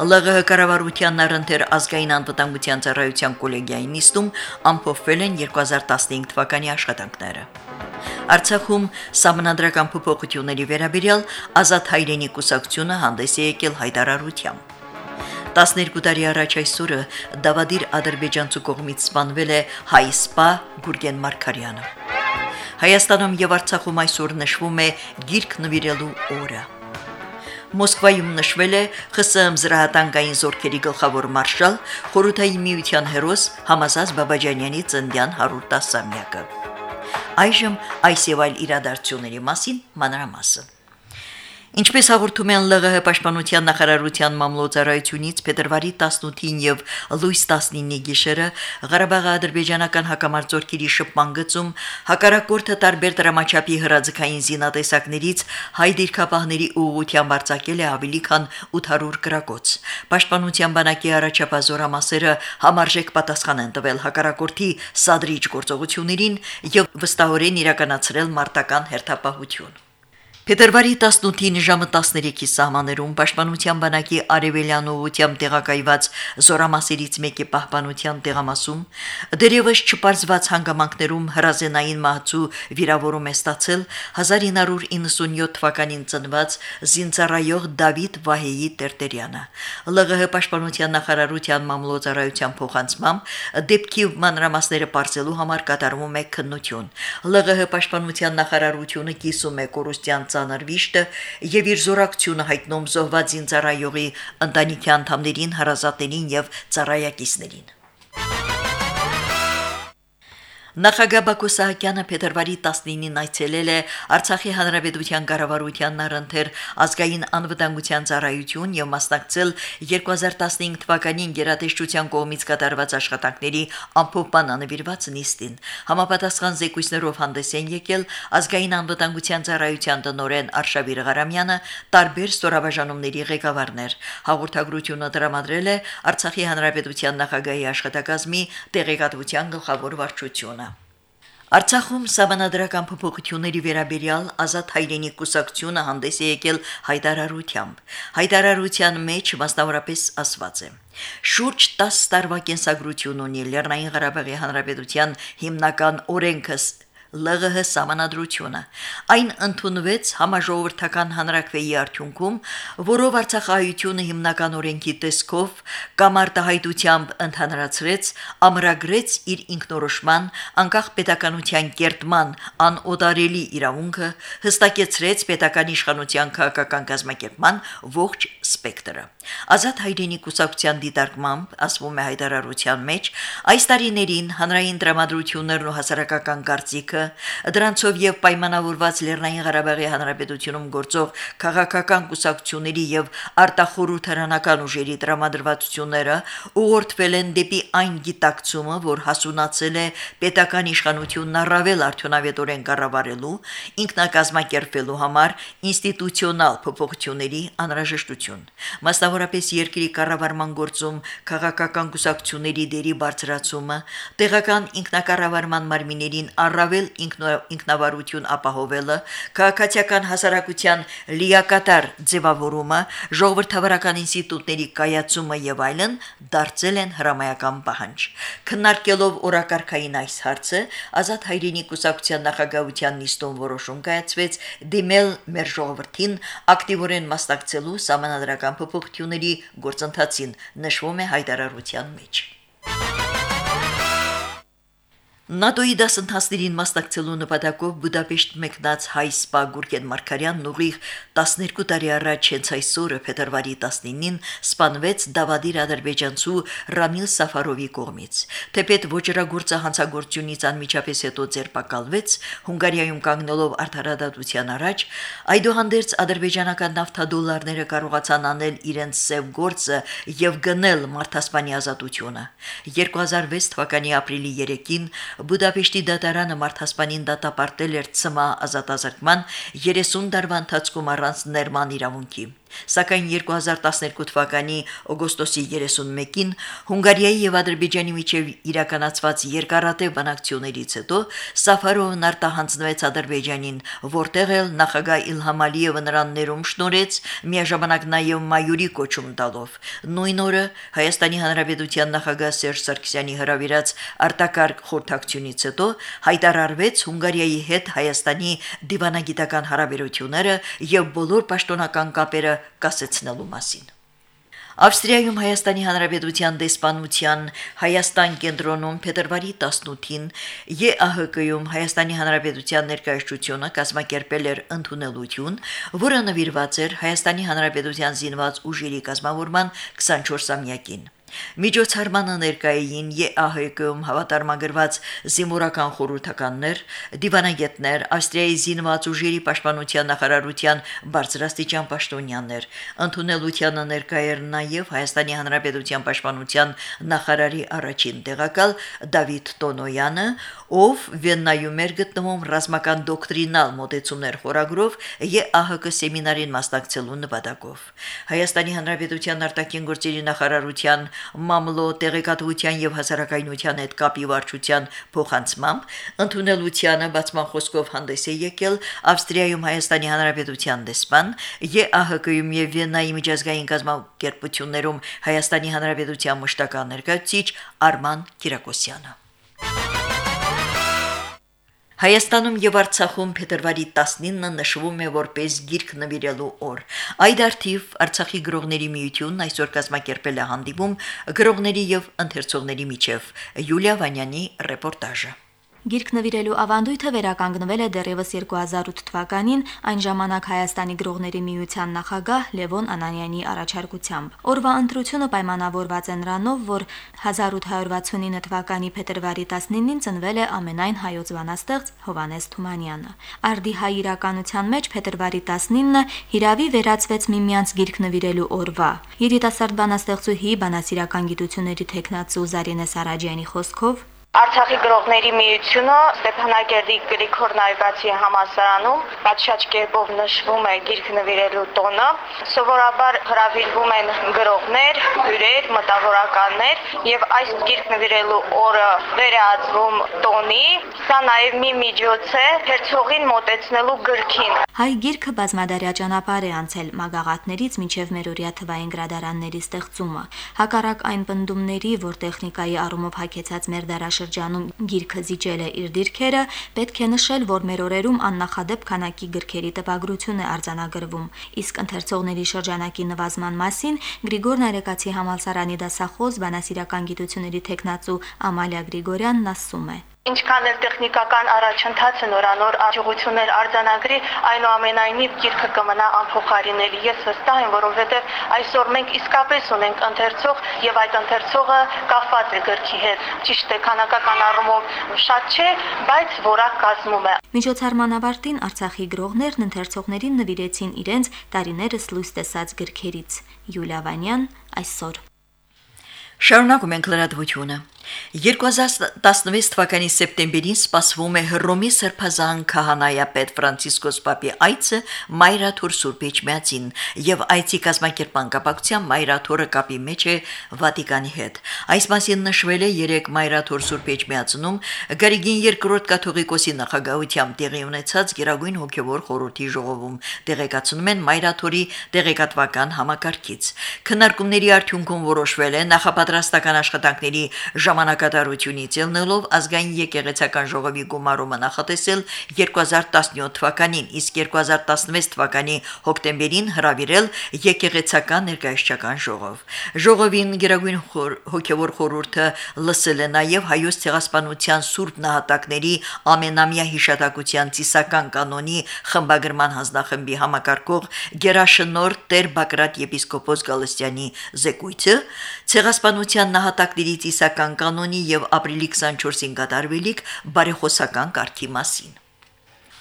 ԼՂՀ կառավարության առընթեր ազգային անվտանգության ծառայության կոլեգիայի նիստում ամփոփվել են 2015 թվականի աշխատանքները։ Արցախում համանդրական փոփոխությունների վերաբերյալ ազատ հայրենի կուսակցությունը հանդես է եկել հայտարարությամբ։ 12 տարի առաջ այսօրը Դավադիր ադրբեջանցու կողմից սպանվել է հայ սպա Գուրգեն Մարկարյանը։ Հայաստանում եւ Արցախում այսօր նշվում է գիրք նվիրելու օրը։ Մոսկվայում նշվել է ԽՍՀՄ զրահատանկային զորքերի գլխավոր մարշալ Խորհրդային միության հերոս Համազազ Բաբաջանյանի ծննդյան 110-ամյակը։ Այժմ այս եւ այլ իրադարձությունների մասին մանրամասն։ Ինչպես հաղորդում են ԼՂՀ պաշտպանության նախարարության մամլոյցարայությունից փետրվարի 18-ին եւ լույս 19-ի գիշերը Ղարաբաղի ադրբեջանական հակամարտությունների շփման գծում հակարակորթը տարբեր դրամաչափի հրաձգային զինատեսակներից հայ դիրքապահների ուղղությամբ արձակել է ավելի քան 800 գրակոց։ Պաշտպանության բանակի առաջապազորամասերը համարժեք պատասխան են տվել հակարակորթի սադրիչ գործողություններին եւ վստահորեն իրականացրել մարտական հերթապահություն։ Փետրվարի 18-ին ժամը 13-ի սահմաներում Պաշտպանության բանակի Արևելյան ուղությամբ տեղակայված զորամասերից մեկի պահպանության տեղամասում դերևս չպարզված հանգամանքներում հրազենային մահացու վիրավորում է ստացել 1997 թվականին ծնված զինծառայող Դավիթ Վահեի Տերտերյանը։ ԼՂՀ Պաշտպանության նախարարության մամլոյցարայության փոխանցմամբ դեպքի մանրամասները բարձելու համար կատարվում է քննություն։ ԼՂՀ Պաշտպանության նախարարությունը կիսում է կորուստյան ծանր վիշտը եւ իր զորակցությունը հայտնում զոհված զինծառայողի ընտանիքի անդամներին, հարազատներին եւ ծառայակիցներին։ Նախագահ Բակո Սահակյանը փետրվարի 19-ին այցելել է Արցախի Հանրապետության կառավարության առընթեր ազգային անվտանգության ծառայություն եւ մասնակցել 2015 թվականին գերատեսչության կողմից կատարված աշխատանքների ամփոփման անվիրված նիստին։ Համապատասխան զեկույցներով հանդես են եկել ազգային անվտանգության ծառայության տնօրեն Արշավիր Ղարամյանը, տարբեր ստորաբաժանումների ղեկավարներ։ Հաղորդագրությունը տրամադրել է Արցախի Հանրապետության նախագահի աշխատակազմի տեղեկատվության գլխավոր վարչությունը։ Արցախում սահմանադրական փոփոխությունների վերաբերյալ ազատ հայրենի կուսակցությունը հանդես է եկել հայտարարությամբ։ Հայտարարության մեջ մասնավորապես ասված է. Շուրջ 10 տարվա կենսագրություն ունի Լեռնային Ղարաբաղի Հանրապետության հիմնական օրենքս ԼՂՀ սահմանադրությունը։ Այն ընդունվեց համաժողովրդական հանրակրվեի արդյունքում, որով Արցախահայությունը հիմնական օրենքի տեսքով կամ արտահայտությամբ ընդհանրացրեց, ամրագրեց իր ինքնորոշման, անկախ պետականության կերտման անօդարելի իրավունքը, հստակեցրեց պետական իշխանության քաղաքական կազմակերպման ողջ սպեկտրը։ Ազատ հայրենի կուսակցության դիտարկմամբ ասվում է հայտարարության մեջ, այս տարիներին հանրային դրամատրություններն ու հասարակական կարծիքը օրենքը, դրանցով եւ պայմանավորված Լեռնային Ղարաբաղի Հանրապետությունում գործող քաղաքական կուսակցությունների եւ արտախորհրդարանական ուժերի տրամադրվածությունները ուղղորդվել են դեպի այն գիտակցումը, որ հասունացել է պետական իշխանությունն առավել արդյունավետորեն կառավարելու, ինքնակազմակերպելու համար ինստիտուցիոնալ փոփոխությունների անհրաժեշտություն։ Մասնավորապես երկրի կառավարման գործում քաղաքական կուսակցությունների դերի բարձրացումը, տեղական ինքնակառավարման մարմիններին առավել ինքնավարություն ապահովելը, քաղաքացիական հասարակության լիակատար ձևավորումը, ժողովրդավարական ինստիտուտների կայացումը եւ այլն դարձել են հրամայական պահանջ։ Քննարկելով օրակարգային այս հարցը, Ազատ հայրենի կուսակցության նախագահության նիստում որոշում կայացվեց դիմել մեր ժողովրդին ակտիվորեն մասնակցելու համանadrական փոփոխությունների գործընթացին, նշվում է հայտարարության մեջ։ ՆԱՏՕ-ի դասընթացներին մասնակցելու նպատակով Բուդապեշտ մեկնած հայ սպա Գուրգեն Մարկարյանն ուղիղ 12 տարի առաջ հենց այսօրը փետրվարի 19-ին սպանվեց Դավադիր ադրբեջանցու Ռամիլ Սաֆարովի կողմից։ Թեպետ ոչրագործը հանցագործությունից անմիջապես հետո ձերբակալվեց Հունգարիայում կանգնելով արդարադատության առաջ, այդուհանդերձ ադրբեջանական նավթադոլարները կարողացան անել իրենց սև գործը եւ գնել մարդասպանի ազատությունը։ 2006 թվականի ապրիլի 3-ին Բուդապեշտի դատարանը մարդասպանին դատապարտել էր ցմա ազատազրկման 30 տարվա ընթացքում առանց ներման իրավունքի։ Սակայն 2012 թվականի օգոստոսի 31-ին Հունգարիայի եւ Ադրբեջանի միջև իրականացված երկարատև բանակցություններից հետո Սաֆարովն արտահանձնվեց Ադրբեջանին, որտեղ էլ նախագահ Իլհամ Ալիևը նրան ներում շնորհեց, միաժամանակ նաեւ մայուրի կոչում տալով։ Նույն օրը Հայաստանի Հանրապետության նախագահ Սերժ Սարգսյանի հրավիրած արտակարգ խորհրդակցությունից հետո հայտարարվեց Հունգարիայի հետ Հայաստանի դիվանագիտական հարաբերությունները եւ բոլոր պաշտոնական կապերը կասեցնելու մասին։ Ավստրիայում Հայաստանի Հանրապետության դեսպանության Հայաստան կենտրոնում փետրվարի 18-ին ԵԱՀԿ-ում Հայաստանի Հանրապետության ներկայացությունը կազմակերպել էր ընդունելություն, որը նվիրված էր Հայաստանի Հանրապետության զինված ուժերի կազմավորման 24-ամյակին։ Միջոցառմանը ներկային ԵԱՀԿ-ում հավատարմագրված զինվորական խորհրդականներ, դիվանագետներ, Ավստրիայի զինված ուժերի պաշտպանության նախարարության բարձրաստիճան պաշտոնյաներ։ Ընդունելությանը ներկայ էր նաև Հայաստանի Հանրապետության պաշտպանության նախարարի առաջին տեղակալ Դավիթ Տոնոյանը, ով Վեննայում էր գտնվում ռազմական դոկտրինալ մոտեցումներ խորագրով ԵԱՀԿ սեմինարին մասնակցելու նպատակով։ Հայաստանի Հանրապետության արտաքին գործերի նախարարության մամլո տեղեկատվության եւ հասարակայնության հետ կապի վարչության փոխանցմամբ ընդունելությանը բացման խոսքով հանդես է եկել Ավստրիայում Հայաստանի Հանրապետության դեսպան, ԵԱՀԿ-ում եւ Վիեննայի միջազգային կազմակերպություններում Հայաստանի Հանրապետության մշտական ներկայացուցիչ Արման Կիրակոսյանը։ Հայաստանում եւ Արցախում փետրվարի 19-ը նշվում է որպես գիրք նվիրելու օր։ Այդ արդիվ Արցախի գրողների միությունն այսօր կազմակերպել է հանդիպում գրողների եւ ընթերցողների միջև։ Յուլիա Վանյանի ռեպորտաժը։ Գիրք նվիրելու ավանդույթը վերականգնվել է դեռևս 2008 թվականին այն ժամանակ Հայաստանի գրողների միության նախագահ Լևոն Անանյանի առաջարկությամբ։ Օրվա ընտրությունը պայմանավորված է նրանով, որ 1869 թվականի փետրվարի 19-ին ծնվել է ամենայն հայոց բանաստեղծ Հովանես Թումանյանը։ Արդի հայ իրականության մեջ փետրվարի 19-ը հիրավի վերածվեց միմյանց գիրք նվիրելու օրվա։ Երիտասարդ բանաստեղծուհի բանասիրական գիտությունների տեխնացու Զարինե Սարաջյանի խոսքով Արցախի գրողների միությունը Ստեփանակերտի Գրիգոր Նայգացի համալսարանում պատշաճ կերպով նշվում է գիրք նվիրելու տոնը։ Սովորաբար հրավիրվում են գրողներ, հյուրեր, մտավորականներ եւ այս գիրք նվիրելու օրը վերածվում տոնի։ Սա նաեւ մի միջոց է հերցողին մոտեցնելու գրքին։ Հայ գիրքը բազմադարյա ճանապարհ է անցել մագաղատներից մինչև մերօրյա թվային գրադարանների ստեղծումը։ Հակառակ այն պնդումների, որ տեխնիկայի առումով հակեցած մեր դարաշ շրջանում գիրքը զիջել է իր դիրքերը, պետք է նշել, որ մեր օրերում աննախադեպ քանակի գրքերի տպագրություն է արձանագրվում։ Իսկ ընթերցողների շրջանակի նվազման մասին Գրիգոր Նարեկացի համալսարանի դասախոս բանասիրական գիտությունների տեխնացու Ամալիա Գրիգորյանն ասում է. Ինչքան էլ տեխնիկական առաջընթացը նորանոր աջակցություններ արձանագրի, այնուամենայնիվ գիրքը կմնա անփոխարինելի։ Ես վստահ եմ, որովհետև այսօր մենք իսկապես ունենք ընթերցող եւ այդ ընթերցողը կապված է գրքի հետ։ Ճիշտ է, քանակական առումով շատ չէ, բայց որակ կազմում է։ Միջոցառման ավարտին Արցախի գրողներն ընթերցողներին նվիրեցին իրենց տարիներս լույս տեսած գրքերից։ Յուլիա Վանյան այսօր Շարունակում ենք լրատվությունը։ 2016 թվականի սեպտեմբերին սպասվում է Հռոմի Սրբազան քահանայապետ Ֆրանցիսկոս Պապի այցը Մայրաթոր Սուրբ Էջմիածին եւ այցի կազմակերպման կապակցությամբ Մայրաթորը կապի մեջ է Վատիկանի հետ։ Այս մասին նշվել է 3 Մայրաթոր Սուրբ Էջմիածնում Գարիգին II կաթողիկոսի նախագահությամբ տեղի ունեցած Գերագույն հոգևոր խորհրդի ժողովում տեղեկացնում են Մայրաթորի տեղեկատվական համակարգից։ Քննարկումների արդյունքում որոշվել է նախապատրաստական աշխատանքների ժամ ժամանակատարությունից ելնելով ազգային եկեղեցական ժողովի գումարումը նախատեսել 2017 թվականին, իսկ 2016 թվականի հոկտեմբերին հրավիրել եկեղեցական ներկայացչական ժողով։ Ժողովին Գերագույն հոգևոր խորհուրդը լսել է նաև հայոց ցեղասպանության սուրբ նահատակների ամենամյա հիշատակության ծիսական կանոնի խմբագրման հանձնախմբի համակարգող Գերաշնոր Տեր Բակրատ եպիսկոպոս Գալստյանի զեկույցը ցեղասպանության նահատակների ծիսական կանոնի եւ ապրիլի 24-ին կատարվելիք բարեխոսական կարգի մասին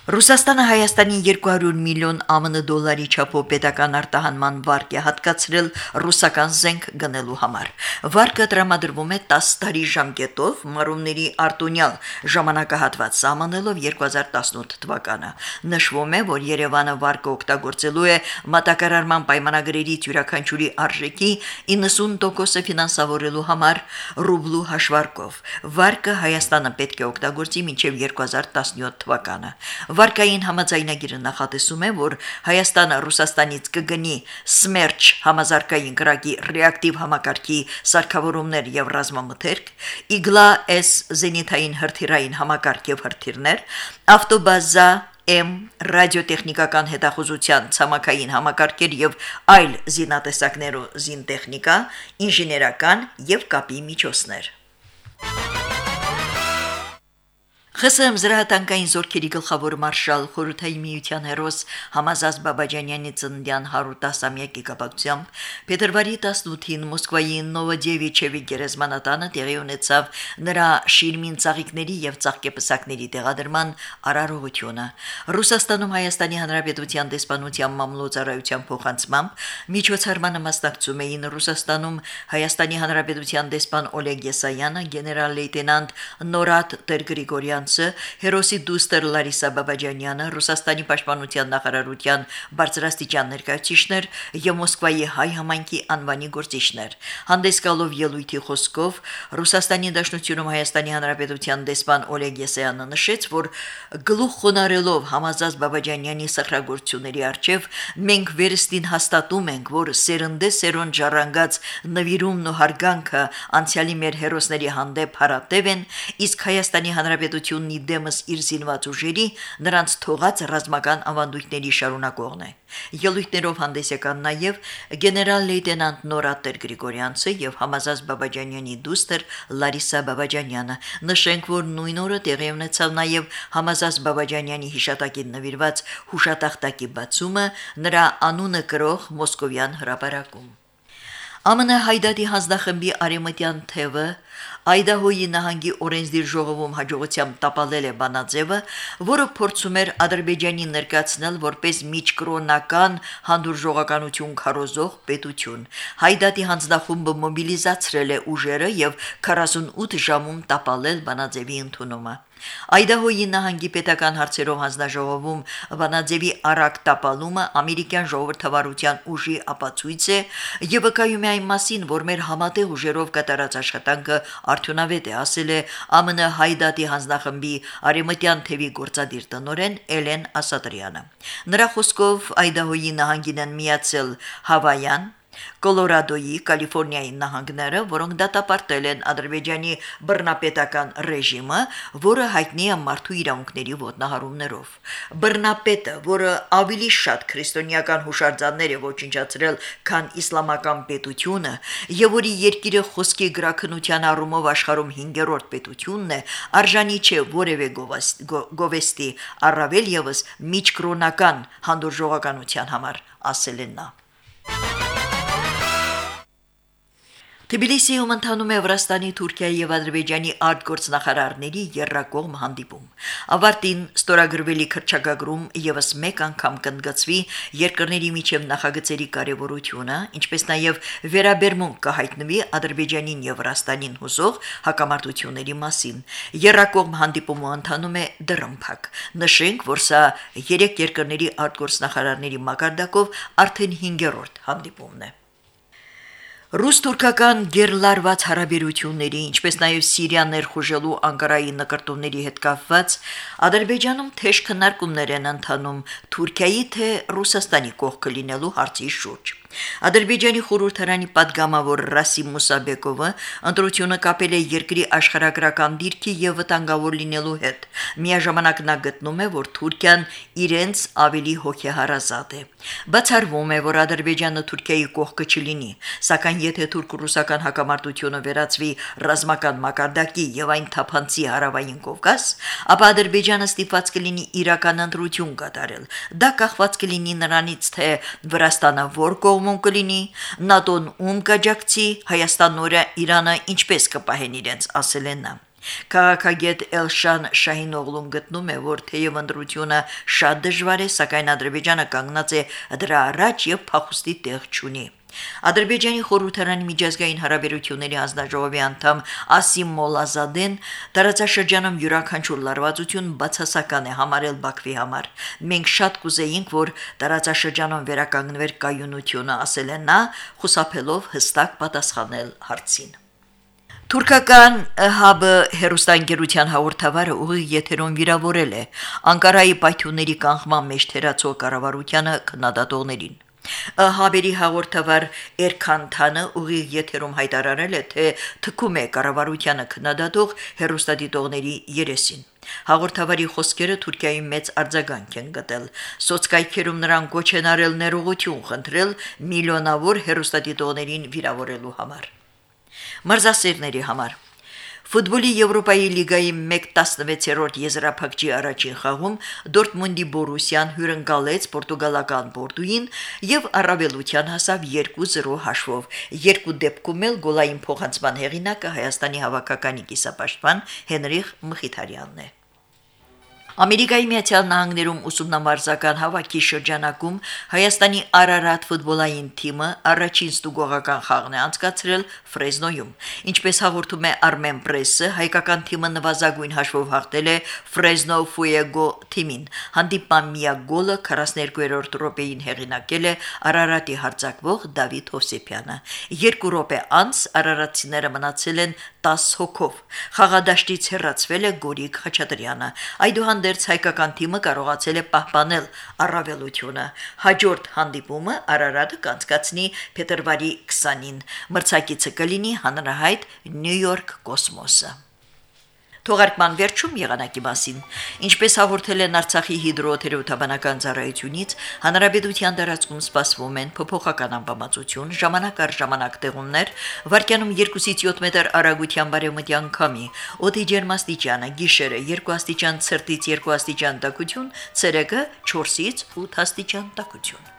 Ռուսաստանը Հայաստանին 200 միլիոն ԱՄՆ դոլարի չափով պետական արտահանման վարկ է հատկացրել ռուսական զենք գնելու համար։ Վարկը տրամադրվում է 10 տարի ժամկետով մարումների արտոնյալ ժամանակահատված սահմանելով 2018 թվականը։ Նշվում է, որ Երևանը վարկը օգտագործելու է մատակարարման պայմանագրերից յուրաքանչյուրի արժեքի 90%-ը ֆինանսավորելու համար ռուբլու հաշվարկով։ Վարկը Հայաստանը պետք է օգտագործի մինչև 2017 թվականը։ Վարկային համաձայնագիրը նախատեսում է, որ Հայաստանը Ռուսաստանից կգնի Սմերչ համազարգային գրակի ռեակտիվ համակարգի սարքավորումներ եւ ռազմամթերք, Իգլա-S զենիթային հրթիռային համակարգ եւ հրթիռներ, ավտոբազա M ռադիոտեխնիկական հետախուզության ցամաքային համակարգեր եւ այլ զինատեսակներով զինտեխնիկա, ինժեներական եւ կապի միջոցներ։ ԽՍՀՄ զրահատանկային զորքերի գլխավոր մարշալ Խորհրդային Միության հերոս Համազազ Բաբաջանյանի ծննդյան 110-ամյակի կապակցությամբ փետրվարի 18-ին Մոսկվայի Նովոդևիչևի գերեզմանատանը տեղի ունեցավ նրա շիրմին ծաղիկների եւ ծաղկեպսակների տեղադրման արարողությունը։ Ռուսաստանում Հայաստանի Հանրապետության դեսպանության մամլոյցարայության փոխանցմամբ միջոցառմանը մասնակցում էին Ռուսաստանում Հայաստանի Հանրապետության դեսպան Օլեգ Եսայանը, գեներալ լեյտենանտ Նորատ Տեր-Գրիգորյան Գյուրանցը, հերոսի դուստր Լարիսա Բաբաջանյանը, Ռուսաստանի պաշտպանության նախարարության բարձրաստիճան ներկայացիչներ եւ Մոսկվայի հայ համայնքի անվանի գործիչներ։ Հանդես գալով ելույթի խոսքով Ռուսաստանի Դաշնությունում Հայաստանի Հանրապետության դեսպան Օլեգ Եսայանը նշեց, որ գլուխ խոնարելով համազած Բաբաջանյանի սխրագործությունների արչև մենք վերստին հաստատում ենք, որ սերնդե սերոն ժառանգած նվիրումն ու հարգանքը անցյալի մեր հերոսների հանդեպ հարատև են, իսկ Հայաստանի Հանրապետություն պետությունն ի դեմս իր զինված ուժերի նրանց թողած ռազմական ավանդույթների շարունակողն է։ Ելույթներով հանդես եկան նաև գեներալ լեյտենանտ Նորատեր Գրիգորյանցը եւ Համազազ Բաբաջանյանի դուստր Լարիսա Բաբաջանյանը։ Նշենք, որ նույն օրը տեղի ունեցավ նաև Համազազ Բաբաջանյանի հիշատակին նվիրված հուշատախտակի բացումը նրա անունը գրող Մոսկովյան հրապարակում։ ԱՄՆ հայդատի հանձնախմբի արեմտյան թևը Այդահոյի նահանգի օրենսդիր ժողովում հաջողությամբ տապալել է Բանաձևը, որը փորձում էր Ադրբեջանի ներկայացնել որպես միջկրոնական հանդուրժողականություն քարոզող պետություն։ Հայդատի հանձնախումբը մոբիլիզացրել է ուժերը եւ 48 ժամում տապալել Բանաձևի ընդունումը։ Այդահոյի նահանգի պետական հարցերով հանձնաժողովում Վանաձևի արակ տապալումը ամերիկյան ժողովրդավարության ուժի ապացույց է եւ վկայում է այն մասին, որ մեր համատեղ ուժերով կատարած աշխատանքը արդյունավետ է, ասել է ԱՄՆ Հայդատի հանձնախմբի Արեմտյան թևի գործադիր տնորեն Էլեն Ասատրյանը։ Նրա խոսքով Այդահոյի նահանգին են միացել Հավայան, Կոլորադոյի, Կալիֆոռնիայի նահանգները, որոնք դատապարտել են Ադրբեջանի բռնապետական ռեժիմը, որը հայտնի է մարդու իրավունքների ոտնահարումներով։ Բռնապետը, որը ավելի շատ քրիստոնեական հուշարձաններ է ոչնչացրել, քան իսլամական պետությունը, եւ որի երկիրը խոսքի գրաքնության առումով աշխարհում 5-րդ պետությունն է, արժանի չէ որևէ գովեստի, առավել եւս միջկրոնական հանդուրժողականության համար, ասել են նա. Թբիլիսիում ընթանում է Վրաստանի, Թուրքիայի եւ Ադրբեջանի արտգործնախարարների երրակողմ հանդիպում։ Ավարտին ստորագրվելի քրճագագրում եւս մեկ անգամ կընդգծվի երկրների միջև նախագծերի կարևորությունը, ինչպես նաեւ վերաբերմունք կհայտնվի Ադրբեջանին եւ Վրաստանին հուզող հակամարտությունների մասին։ Երրակողմ հանդիպումը ընթանում է դրմփակ։ Նշենք, որ սա երեք երկրների արտգործնախարարների մակարդակով արդեն 5-րդ հանդիպումն է։ Ռուս-թուրքական գերլարված հարաբերությունների, ինչպես նաև Սիրիա ներխուժելու Անկարայի նկարտումների հետ կապված Ադրբեջանում թեժ քննարկումներ են ընթանում Թուրքիայի թե Ռուսաստանի կողքը լինելու հարցի շուրջ։ Ադրբեջանի խորհրդարանի падգամավոր Ռասիմ Մուսաբեկովը ընտրությունը կապել է երկրի աշխարհագրական դիրքի եւ վտանգավոր լինելու հետ։ Միաժամանակ նա գտնում է, որ Թուրքիան իրենց ավելի հոգեհարազատ է։ Բացառվում է, որ Ադրբեջանը Թուրքիայի կողքը չլինի, սակայն եթե թուրք-ռուսական հակամարտությունը վերածվի ռազմական մակարդակի եւ այն թափանցի հարավային Կովկաս, ապա Ադրբեջանը ստիպված կլինի իրական ընտրություն կատարել։ Դա կախված կլինի նրանից, թե Վրաստանը որ կողմ կողմում կլինի, ՆԱՏՕ-ն ում կաջակցի, Հայաստանն օրը Իրանը ինչպես կպահեն իրենց, ասել են նա։ Քաղաքագետ Էլշան Շահինօղլուն գտնում է, որ թեև ընտրությունը շատ դժվար է, սակայն Ադրբեջանը կանգնած է դրա առաջ եւ փախուստի տեղ չունի։ Ադրբեջանի խորհրդարանի միջազգային հարաբերությունների հանձնաժողովի անդամ Ասիմ Մոլազադեն տարածաշրջանում յուրաքանչյուր լարվածություն բացասական է համարել Բաքվի համար։ Մենք շատ կուզեինք, որ տարածաշրջանում վերականգնվեր կայունությունը, ասել է նա, խուսափելով հստակ պատասխանել հարցին։ Թուրքական ՀԱԲ հերոստանգերության հաղորդավարը ուղիղ եթերոն վիրավորել է Անկարայի պայթյունների կանխման մեջ թերացող կառավարությանը քննադատողներին։ ՀԱԲ-ի հաղորդավար Էրքանթանը ուղիղ եթերում հայտարարել է, թե թքում է կառավարությանը քննադատող հերոստադիտողների երեսին։ Հաղորդավարի խոսքերը Թուրքիայի մեծ արձագանք են գտել։ Սոցկայքերում նրան կոչ են արել ներողություն խնդրել միլիոնավոր հերոստատիտողներին վիրավորելու համար մարզասերների համար։ Ֆուտբոլի Եվրոպայի լիգայի 1-16-րդ եզրափակչի առաջին խաղում Դորտմունդի Բորուսիան հյուրընկալեց պորտուգալական Պորտուին եւ առավելության հասավ 2-0 հաշվով։ Երկու դեպքում էլ գոլային փոխանցման հեղինակը Հայաստանի հավաքականի կիսապաշտպան Հենրիխ Մխիթարյանն է։ Ամերիկայի Միացյալ Նահանգներում ուսումնամարզական հավաքի շրջանակում Հայաստանի Արարատ ֆուտբոլային թիմը առաջին ստուգողական խաղն է անցկացրել Ֆրեզնոյում։ Ինչպես հաղորդում է Armen Press-ը, հայկական թիմը նվազագույն հաշվով հաղթել է Fresno Fuego թիմին։ Հանդիպման միակ գոլը 42-րդ րոպեին հեղինակել է Արարատի հարձակվող Դավիթ Հովսեփյանը։ Երկու րոպե անց Արարատցիները մնացել են 10 հոգով։ Խաղադաշտից հեռացվել է Գորիկ Խաչատրյանը։ Այդուհանդերձ հայկական թիմը կարողացել է պահպանել առավելությունը։ Հաջորդ հանդիպումը Արարատը կանցկացնի փետրվարի 20-ին։ Մրցակիցը կլինի հանրահայտ Նյու Յորք Կոսմոսը։ Թողարկման վերջում եղանակի մասին։ Ինչպես հաղորդել են Արցախի հիդրոթերապևտաբանական ծառայությունից, հանրապետության տարածքում սպասվում են փոփոխական ամպամածություն, ժամանակ առ ժամանակ տեղումներ, վարկյանում 2-ից 7 մետր արագության բարեմտյան քամի, օդի ջերմաստիճանը՝ գիշերը 2 աստիճան ցրտից 2 աստիճան տաքություն, ցերեկը 4-ից 8 աստիճան տաքություն։